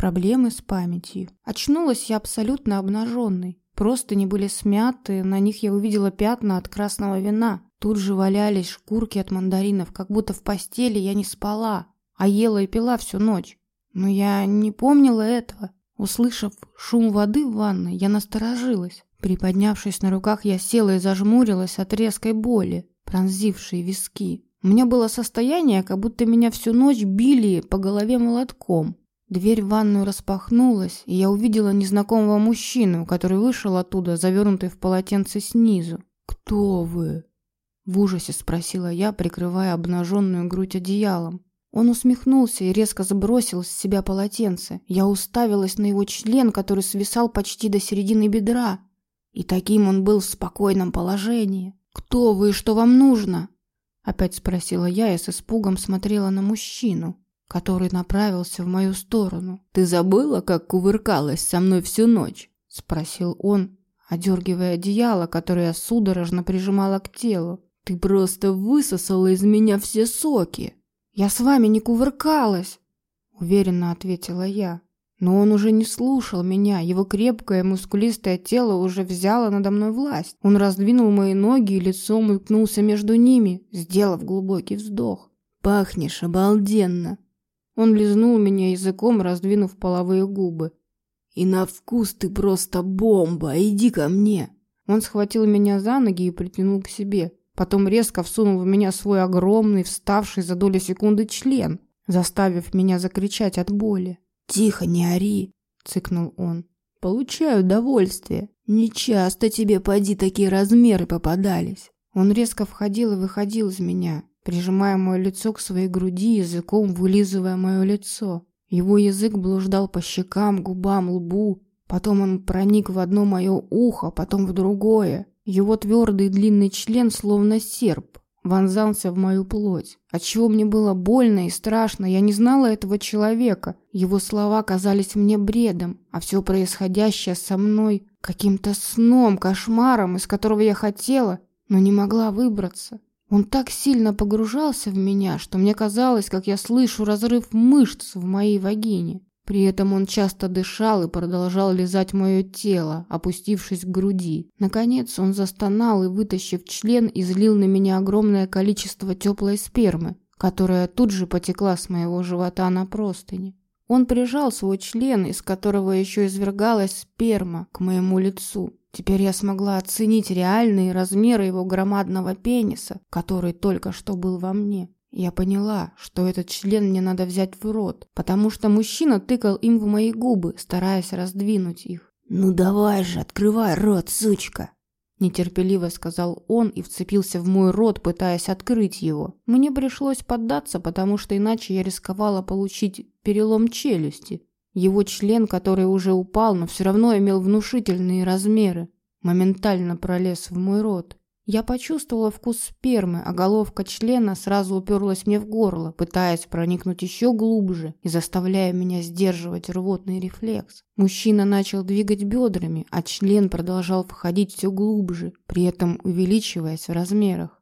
Проблемы с памятью. Очнулась я абсолютно обнаженной. Просто не были смяты, на них я увидела пятна от красного вина. Тут же валялись шкурки от мандаринов, как будто в постели я не спала, а ела и пила всю ночь. Но я не помнила этого. Услышав шум воды в ванной, я насторожилась. Приподнявшись на руках, я села и зажмурилась от резкой боли, пронзившей виски. У меня было состояние, как будто меня всю ночь били по голове молотком. Дверь в ванную распахнулась, и я увидела незнакомого мужчину, который вышел оттуда, завернутый в полотенце снизу. «Кто вы?» В ужасе спросила я, прикрывая обнаженную грудь одеялом. Он усмехнулся и резко сбросил с себя полотенце. Я уставилась на его член, который свисал почти до середины бедра. И таким он был в спокойном положении. «Кто вы и что вам нужно?» Опять спросила я и с испугом смотрела на мужчину, который направился в мою сторону. «Ты забыла, как кувыркалась со мной всю ночь?» Спросил он, одергивая одеяло, которое я судорожно прижимала к телу. «Ты просто высосала из меня все соки!» «Я с вами не кувыркалась!» Уверенно ответила я. Но он уже не слушал меня, его крепкое мускулистое тело уже взяло надо мной власть. Он раздвинул мои ноги и лицом уткнулся между ними, сделав глубокий вздох. «Пахнешь обалденно!» Он лизнул меня языком, раздвинув половые губы. «И на вкус ты просто бомба! Иди ко мне!» Он схватил меня за ноги и притянул к себе. Потом резко всунул в меня свой огромный, вставший за долю секунды член, заставив меня закричать от боли. «Тихо, не ори!» — цыкнул он. «Получаю удовольствие. Нечасто тебе, поди, такие размеры попадались». Он резко входил и выходил из меня, прижимая мое лицо к своей груди, языком вылизывая мое лицо. Его язык блуждал по щекам, губам, лбу. Потом он проник в одно мое ухо, потом в другое. Его твердый длинный член, словно серп, вонзался в мою плоть. Отчего мне было больно и страшно, я не знала этого человека. Его слова казались мне бредом, а все происходящее со мной каким-то сном, кошмаром, из которого я хотела, но не могла выбраться. Он так сильно погружался в меня, что мне казалось, как я слышу разрыв мышц в моей вагине. При этом он часто дышал и продолжал лизать мое тело, опустившись к груди. Наконец он застонал и, вытащив член, излил на меня огромное количество теплой спермы, которая тут же потекла с моего живота на простыни. Он прижал свой член, из которого еще извергалась сперма, к моему лицу. Теперь я смогла оценить реальные размеры его громадного пениса, который только что был во мне. Я поняла, что этот член мне надо взять в рот, потому что мужчина тыкал им в мои губы, стараясь раздвинуть их. «Ну давай же, открывай рот, сучка!» Нетерпеливо сказал он и вцепился в мой рот, пытаясь открыть его. Мне пришлось поддаться, потому что иначе я рисковала получить перелом челюсти. Его член, который уже упал, но все равно имел внушительные размеры, моментально пролез в мой рот. Я почувствовала вкус спермы, а головка члена сразу уперлась мне в горло, пытаясь проникнуть еще глубже и заставляя меня сдерживать рвотный рефлекс. Мужчина начал двигать бедрами, а член продолжал входить все глубже, при этом увеличиваясь в размерах.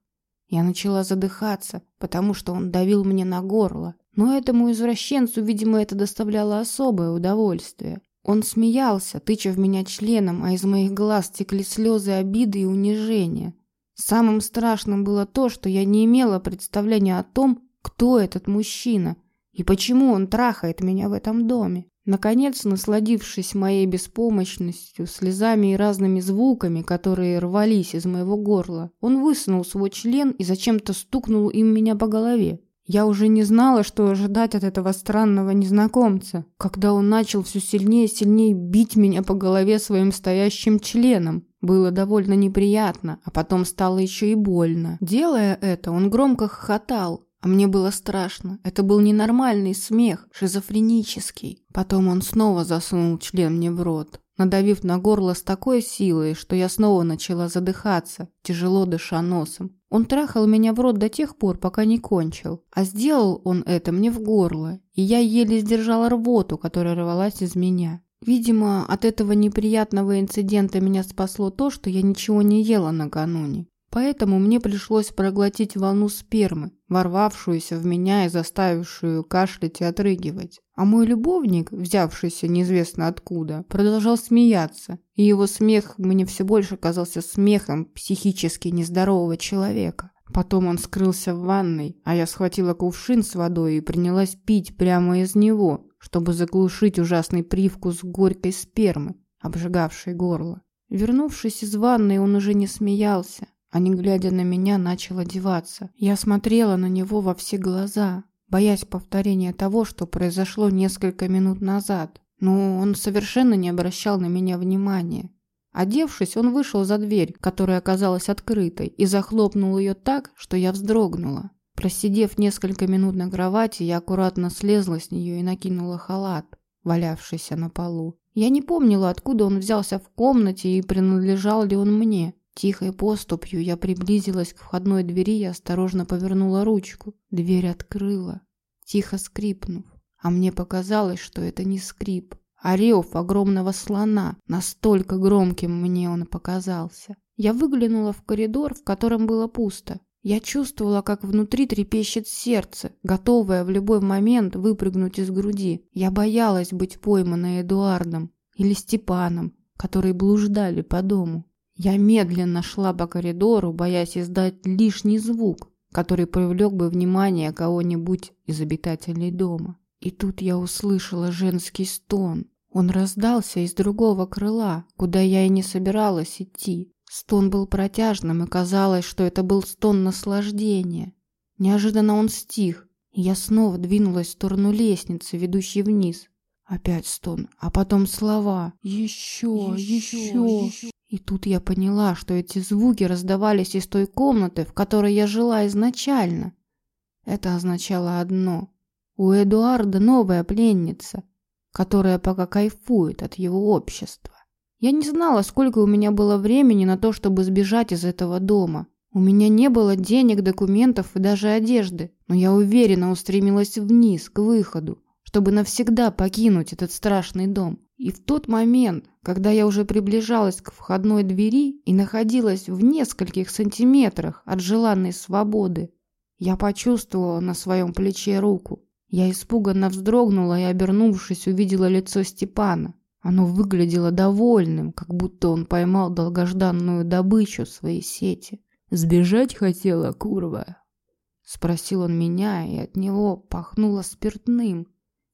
Я начала задыхаться, потому что он давил мне на горло. Но этому извращенцу, видимо, это доставляло особое удовольствие. Он смеялся, тыча в меня членом, а из моих глаз текли слезы обиды и унижения. Самым страшным было то, что я не имела представления о том, кто этот мужчина и почему он трахает меня в этом доме. Наконец, насладившись моей беспомощностью, слезами и разными звуками, которые рвались из моего горла, он высунул свой член и зачем-то стукнул им меня по голове. Я уже не знала, что ожидать от этого странного незнакомца, когда он начал все сильнее и сильнее бить меня по голове своим стоящим членом. Было довольно неприятно, а потом стало еще и больно. Делая это, он громко хохотал, а мне было страшно. Это был ненормальный смех, шизофренический. Потом он снова засунул член мне в рот надавив на горло с такой силой, что я снова начала задыхаться, тяжело дыша носом. Он трахал меня в рот до тех пор, пока не кончил. А сделал он это мне в горло, и я еле сдержала рвоту, которая рвалась из меня. Видимо, от этого неприятного инцидента меня спасло то, что я ничего не ела накануне. Поэтому мне пришлось проглотить волну спермы, ворвавшуюся в меня и заставившую кашлять и отрыгивать. А мой любовник, взявшийся неизвестно откуда, продолжал смеяться, и его смех мне все больше казался смехом психически нездорового человека. Потом он скрылся в ванной, а я схватила кувшин с водой и принялась пить прямо из него, чтобы заглушить ужасный привкус горькой спермы, обжигавшей горло. Вернувшись из ванной, он уже не смеялся, а не глядя на меня, начал одеваться. Я смотрела на него во все глаза, боясь повторения того, что произошло несколько минут назад. Но он совершенно не обращал на меня внимания. Одевшись, он вышел за дверь, которая оказалась открытой, и захлопнул ее так, что я вздрогнула. Просидев несколько минут на кровати, я аккуратно слезла с нее и накинула халат, валявшийся на полу. Я не помнила, откуда он взялся в комнате и принадлежал ли он мне. Тихой поступью я приблизилась к входной двери и осторожно повернула ручку. Дверь открыла, тихо скрипнув. А мне показалось, что это не скрип, а рев огромного слона. Настолько громким мне он показался. Я выглянула в коридор, в котором было пусто. Я чувствовала, как внутри трепещет сердце, готовое в любой момент выпрыгнуть из груди. Я боялась быть пойманной Эдуардом или Степаном, которые блуждали по дому. Я медленно шла по коридору, боясь издать лишний звук, который привлек бы внимание кого-нибудь из обитателей дома. И тут я услышала женский стон. Он раздался из другого крыла, куда я и не собиралась идти. Стон был протяжным, и казалось, что это был стон наслаждения. Неожиданно он стих, и я снова двинулась в сторону лестницы, ведущей вниз. Опять стон, а потом слова «Еще, еще, еще». И тут я поняла, что эти звуки раздавались из той комнаты, в которой я жила изначально. Это означало одно. У Эдуарда новая пленница, которая пока кайфует от его общества. Я не знала, сколько у меня было времени на то, чтобы сбежать из этого дома. У меня не было денег, документов и даже одежды, но я уверенно устремилась вниз, к выходу, чтобы навсегда покинуть этот страшный дом. И в тот момент, когда я уже приближалась к входной двери и находилась в нескольких сантиметрах от желанной свободы, я почувствовала на своем плече руку. Я испуганно вздрогнула и, обернувшись, увидела лицо Степана. Оно выглядело довольным, как будто он поймал долгожданную добычу своей сети. «Сбежать хотела, курва?» Спросил он меня, и от него пахнуло спиртным.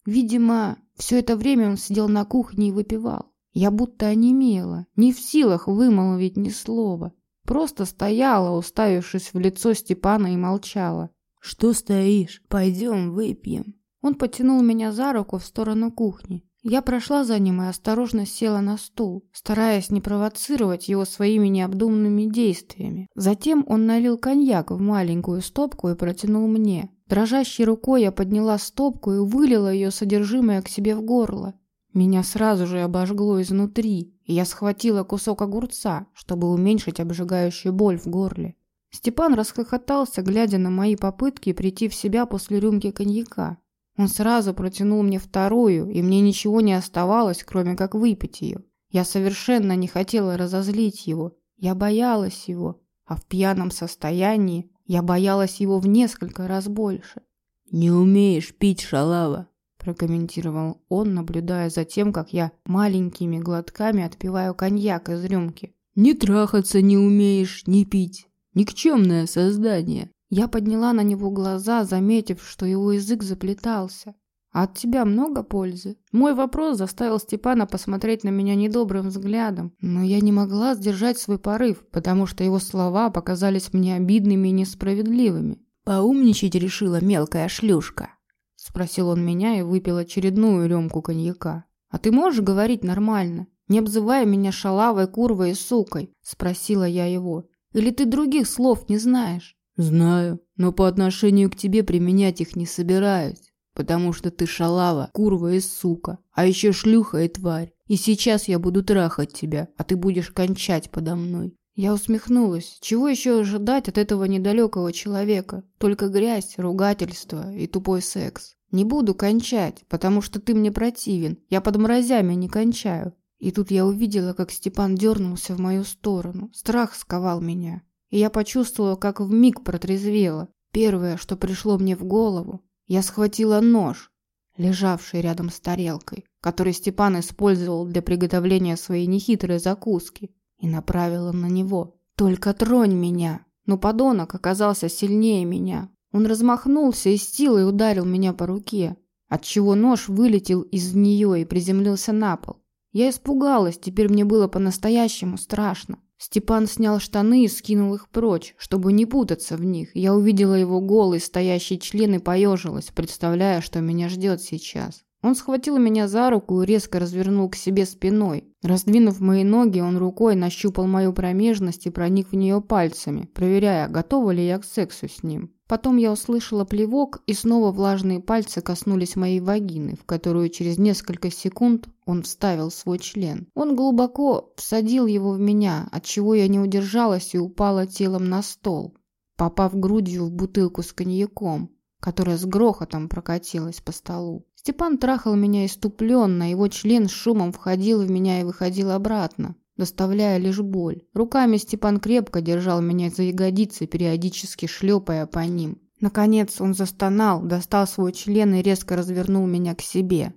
Видимо, все это время он сидел на кухне и выпивал. Я будто онемела, не в силах вымолвить ни слова. Просто стояла, уставившись в лицо Степана и молчала. «Что стоишь? Пойдем выпьем». Он потянул меня за руку в сторону кухни. Я прошла за ним и осторожно села на стул, стараясь не провоцировать его своими необдуманными действиями. Затем он налил коньяк в маленькую стопку и протянул мне. Дрожащей рукой я подняла стопку и вылила ее содержимое к себе в горло. Меня сразу же обожгло изнутри, и я схватила кусок огурца, чтобы уменьшить обжигающую боль в горле. Степан расхохотался, глядя на мои попытки прийти в себя после рюмки коньяка. Он сразу протянул мне вторую, и мне ничего не оставалось, кроме как выпить ее. Я совершенно не хотела разозлить его. Я боялась его, а в пьяном состоянии я боялась его в несколько раз больше. «Не умеешь пить, шалава», – прокомментировал он, наблюдая за тем, как я маленькими глотками отпиваю коньяк из рюмки. «Не трахаться не умеешь, не пить. Никчемное создание». Я подняла на него глаза, заметив, что его язык заплетался. «А от тебя много пользы?» Мой вопрос заставил Степана посмотреть на меня недобрым взглядом, но я не могла сдержать свой порыв, потому что его слова показались мне обидными и несправедливыми. «Поумничать решила мелкая шлюшка?» Спросил он меня и выпил очередную рюмку коньяка. «А ты можешь говорить нормально, не обзывая меня шалавой, курвой и сукой?» Спросила я его. «Или ты других слов не знаешь?» «Знаю, но по отношению к тебе применять их не собираюсь потому что ты шалава, курва и сука, а еще шлюха и тварь. И сейчас я буду трахать тебя, а ты будешь кончать подо мной». Я усмехнулась. Чего еще ожидать от этого недалекого человека? Только грязь, ругательство и тупой секс. Не буду кончать, потому что ты мне противен. Я под мразями не кончаю. И тут я увидела, как Степан дернулся в мою сторону. Страх сковал меня. и я почувствовала, как вмиг протрезвела. Первое, что пришло мне в голову, я схватила нож, лежавший рядом с тарелкой, который Степан использовал для приготовления своей нехитрой закуски, и направила на него. «Только тронь меня!» Но подонок оказался сильнее меня. Он размахнулся и с силой ударил меня по руке, отчего нож вылетел из нее и приземлился на пол. Я испугалась, теперь мне было по-настоящему страшно. Степан снял штаны и скинул их прочь, чтобы не путаться в них. Я увидела его голый, стоящий член и поежилась, представляя, что меня ждет сейчас. Он схватил меня за руку и резко развернул к себе спиной. Раздвинув мои ноги, он рукой нащупал мою промежность и проник в нее пальцами, проверяя, готова ли я к сексу с ним. Потом я услышала плевок, и снова влажные пальцы коснулись моей вагины, в которую через несколько секунд он вставил свой член. Он глубоко всадил его в меня, от чего я не удержалась и упала телом на стол, попав грудью в бутылку с коньяком, которая с грохотом прокатилась по столу. Степан трахал меня иступленно, его член с шумом входил в меня и выходил обратно, доставляя лишь боль. Руками Степан крепко держал меня за ягодицы, периодически шлепая по ним. Наконец он застонал, достал свой член и резко развернул меня к себе.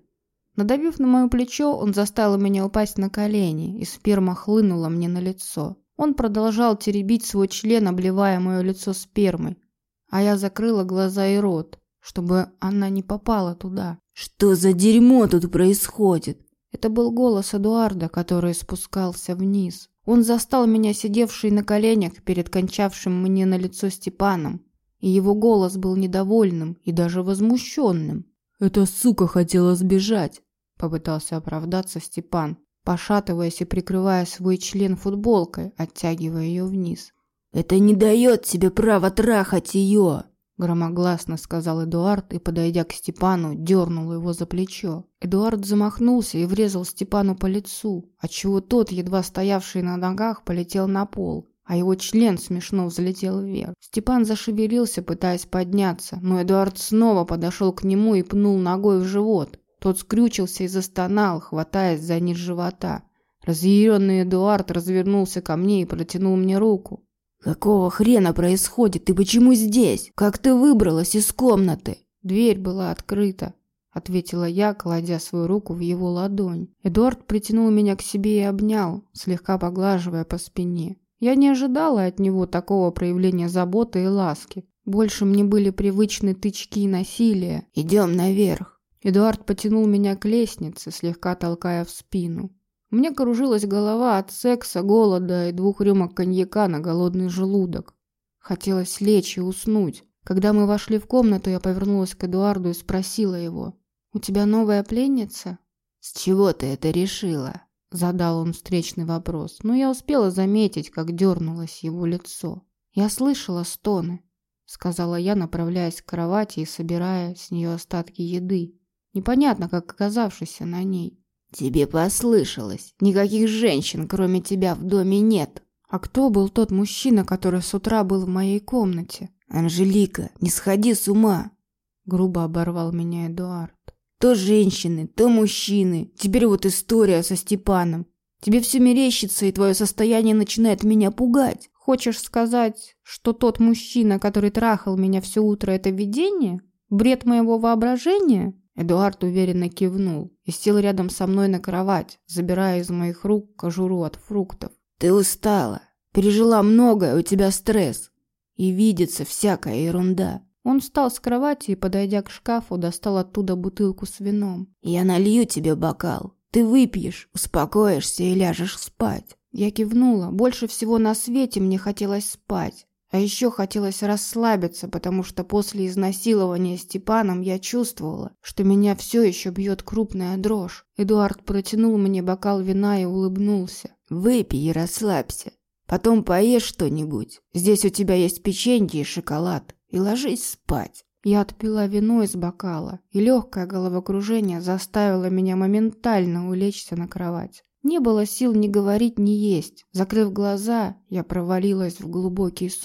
Надавив на мое плечо, он заставил меня упасть на колени, и сперма хлынула мне на лицо. Он продолжал теребить свой член, обливая мое лицо спермой, а я закрыла глаза и рот, чтобы она не попала туда. «Что за дерьмо тут происходит?» Это был голос Эдуарда, который спускался вниз. Он застал меня сидевшей на коленях перед кончавшим мне на лицо Степаном, и его голос был недовольным и даже возмущенным. «Эта сука хотела сбежать», — попытался оправдаться Степан, пошатываясь и прикрывая свой член футболкой, оттягивая ее вниз. «Это не дает тебе права трахать ее!» Громогласно сказал Эдуард и, подойдя к Степану, дернул его за плечо. Эдуард замахнулся и врезал Степану по лицу, отчего тот, едва стоявший на ногах, полетел на пол, а его член смешно взлетел вверх. Степан зашевелился, пытаясь подняться, но Эдуард снова подошел к нему и пнул ногой в живот. Тот скрючился и застонал, хватаясь за низ живота. Разъяренный Эдуард развернулся ко мне и протянул мне руку. «Какого хрена происходит? Ты почему здесь? Как ты выбралась из комнаты?» «Дверь была открыта», — ответила я, кладя свою руку в его ладонь. Эдуард притянул меня к себе и обнял, слегка поглаживая по спине. Я не ожидала от него такого проявления заботы и ласки. Больше мне были привычны тычки и насилие. «Идем наверх». Эдуард потянул меня к лестнице, слегка толкая в спину. Мне кружилась голова от секса, голода и двух рюмок коньяка на голодный желудок. Хотелось лечь и уснуть. Когда мы вошли в комнату, я повернулась к Эдуарду и спросила его. «У тебя новая пленница?» «С чего ты это решила?» Задал он встречный вопрос, но я успела заметить, как дернулось его лицо. «Я слышала стоны», — сказала я, направляясь к кровати и собирая с нее остатки еды, непонятно как оказавшейся на ней. «Тебе послышалось. Никаких женщин, кроме тебя, в доме нет». «А кто был тот мужчина, который с утра был в моей комнате?» «Анжелика, не сходи с ума!» Грубо оборвал меня Эдуард. «То женщины, то мужчины. Теперь вот история со Степаном. Тебе все мерещится, и твое состояние начинает меня пугать. Хочешь сказать, что тот мужчина, который трахал меня все утро, это видение? Бред моего воображения?» Эдуард уверенно кивнул и сел рядом со мной на кровать, забирая из моих рук кожуру от фруктов. «Ты устала, пережила многое, у тебя стресс, и видится всякая ерунда». Он встал с кровати и, подойдя к шкафу, достал оттуда бутылку с вином. «Я налью тебе бокал. Ты выпьешь, успокоишься и ляжешь спать». Я кивнула. Больше всего на свете мне хотелось спать. А еще хотелось расслабиться, потому что после изнасилования Степаном я чувствовала, что меня все еще бьет крупная дрожь. Эдуард протянул мне бокал вина и улыбнулся. «Выпей и расслабься. Потом поешь что-нибудь. Здесь у тебя есть печенье и шоколад. И ложись спать». Я отпила вино из бокала, и легкое головокружение заставило меня моментально улечься на кровать. Не было сил ни говорить, ни есть. Закрыв глаза, я провалилась в глубокий сон.